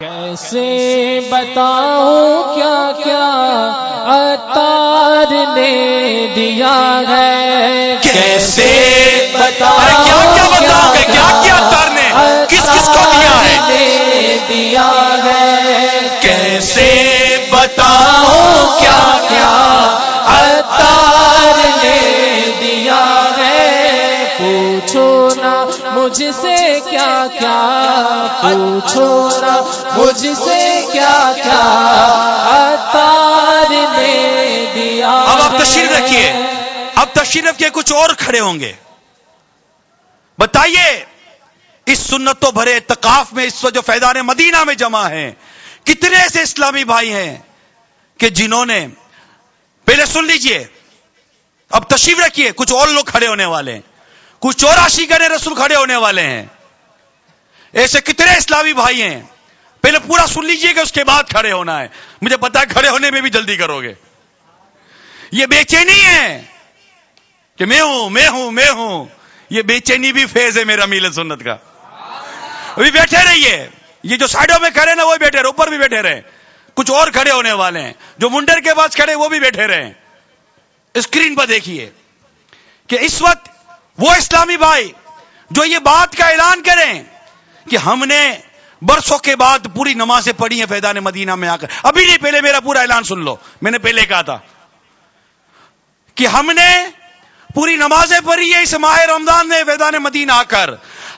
کیسے بتاؤں کیا کیا اتار نے دیا ہے؟ کیسے بتاؤں کیا کیا کیا اتار نے؟ کس کس کو دیا ہے؟ دیا ہے؟ کیسے بتاؤ کیا کیا اتار نے دیا ہے؟ پوچھو نا مجھ سے کیا کیا پوچھو نا مجھ سے کیا کیا اتار نے دیا اب آپ تشریف۔ رکھیے۔ اب تشریف رکھیے کچھ اور کھڑے ہوں گے۔ بتائیے اس سنتوں بھرے اتقاف میں اس وقت جو فیضان مدینہ میں جمع ہیں کتنے ایسے اسلامی بھائی ہیں کہ جنہوں نے پہلے سن لیجیے۔ اب تشریف رکھیے کچھ اور لوگ کھڑے ہونے والے ہیں۔ کچھ اور عاشقان رسول کھڑے ہونے والے ہیں۔ ایسے کتنے اسلامی بھائی ہیں؟ پہلے پورا سن لیجیے کہ اس کے بعد کھڑے ہونا ہے۔ مجھے پتا کھڑے ہونے میں بھی جلدی کرو گے۔ یہ بے چینی ہے کہ میں ہوں میں ہوں میں ہوں۔ یہ بے چینی بھی فیض ہے میرا میل سنت کا۔ ابھی بیٹھے رہیے۔ یہ جو سائڈوں میں کھڑے نا، وہ بیٹھے رہے، اوپر بھی بیٹھے رہے۔ کچھ اور کھڑے ہونے والے ہیں۔ جو منڈر کے پاس کھڑے، وہ بھی بیٹھے رہے۔ اسکرین پر دیکھیے کہ اس وقت وہ اسلامی بھائی جو یہ بات کا اعلان کریں کہ ہم نے برسوں کے بعد پوری نمازیں پڑھی ہیں فیدان مدینہ میں آ کر۔ ابھی نہیں، پہلے میرا پورا اعلان سن لو۔ میں نے پہلے کہا تھا کہ ہم نے پوری نمازیں پڑھی ہے اس ماہ رمضان میں فیدان مدینہ آ کر۔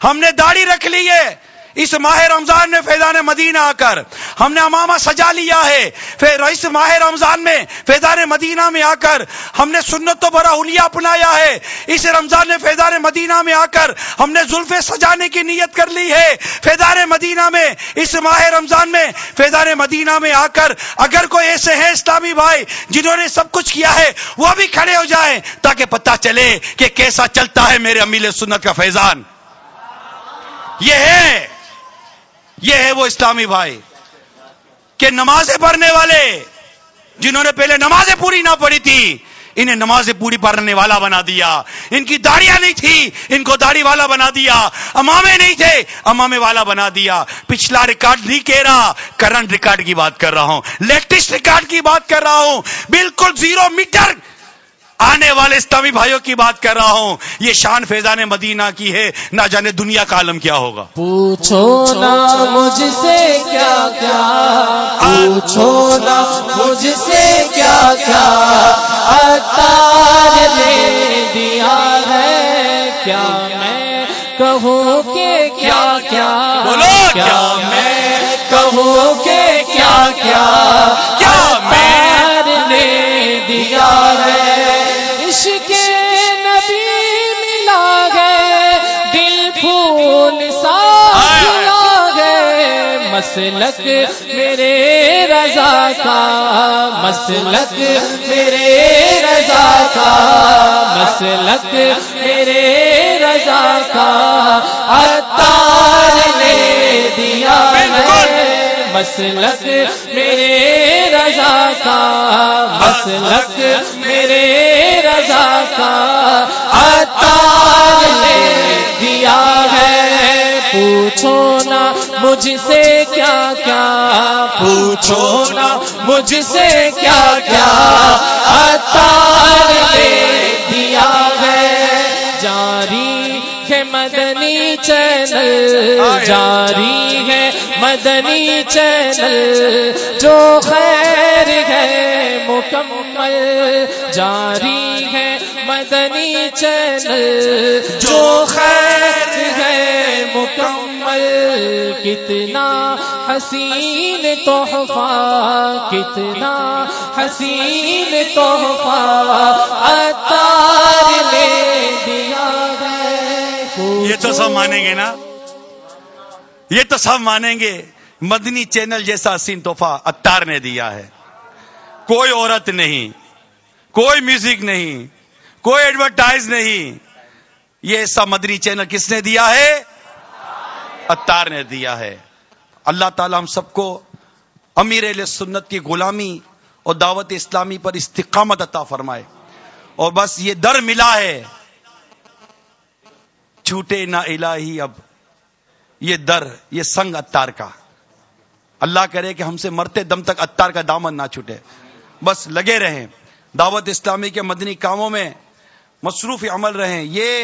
ہم نے داڑھی رکھ لی ہے۔ اس ماہ رمضان میں فیضان مدینہ آ کر ہم نے امامہ سجا لیا ہے۔ پھر اس ماہ رمضان میں فیضان مدینہ میں آ کر ہم نے سنتوں بھرا حلیہ اپنایا ہے۔ اس رمضان میں فیضان مدینہ میں آ کر ہم نے زلفے سجانے کی نیت کر لی ہے۔ فیضان مدینہ میں اس ماہ رمضان میں فیضان مدینہ میں آ کر اگر کوئی ایسے ہیں اسلامی بھائی جنہوں نے سب کچھ کیا ہے، وہ بھی کھڑے ہو جائیں تاکہ پتہ چلے کہ کیسا چلتا ہے میرے امیل سنت کا فیضان۔ یہ ہے۔ یہ ہے وہ اسلامی بھائی کہ نمازیں پڑھنے والے جنہوں نے پہلے نمازیں پوری نہ پڑھی تھی، انہیں نمازیں پوری پڑھنے والا بنا دیا۔ ان کی داڑیاں نہیں تھی، ان کو داڑھی والا بنا دیا۔ امامے نہیں تھے، امامے والا بنا دیا۔ پچھلا ریکارڈ نہیں کہہ رہا، کرنٹ ریکارڈ کی بات کر رہا ہوں۔ لیٹسٹ ریکارڈ کی بات کر رہا ہوں۔ بالکل زیرو میٹر آنے والے اسلامی بھائیوں کی بات کر رہا ہوں یہ شان فیضان مدینہ کی ہے نہ جانے دنیا کا عالم کیا ہوگا۔ پوچھو مجھ سے کیا کیا پوچھو مجھ سے کیا کیا نے دیا ہے کیا میں کہوں کہ کیا کیا بولو کیا میں کہوں کہ کیا کیا کیا میں مسلک میرے رضا کا، مسلک میرے رضا کا، مسلک میرے رضا کا اتار نے دیا مسلک میرے رضا کا، مسلک پوچھو نا مجھ سے کیا کیا، پوچھو نا مجھ سے کیا کیا۔ اتار نے دیا ہے۔ جاری ہے مدنی چینل۔ جاری ہے مدنی چینل۔ جو خیر ہے مکمل۔ جاری ہے مدنی چینل۔ جو خیر ہے کتنا حسین تحفہ، کتنا حسین تحفہ اتار نے دیا ہے۔ یہ تو سب مانیں گے نا؟ یہ تو سب مانیں گے۔ مدنی چینل جیسا حسین تحفہ اتار نے دیا ہے۔ کوئی عورت نہیں، کوئی میوزک نہیں، کوئی ایڈورٹائز نہیں۔ یہ ایسا مدنی چینل کس نے دیا ہے؟ اتار نے دیا ہے۔ اللہ تعالی ہم سب کو امیر علیہ سنت کی غلامی اور دعوت اسلامی پر استقامت عطا فرمائے۔ اور بس یہ در ملا ہے۔ چھوٹے نہ الہی اب یہ در، یہ سنگ اتار کا۔ اللہ کرے کہ ہم سے مرتے دم تک اتار کا دامن نہ چھوٹے۔ بس لگے رہیں۔ دعوت اسلامی کے مدنی کاموں میں مصروف عمل رہیں۔ یہ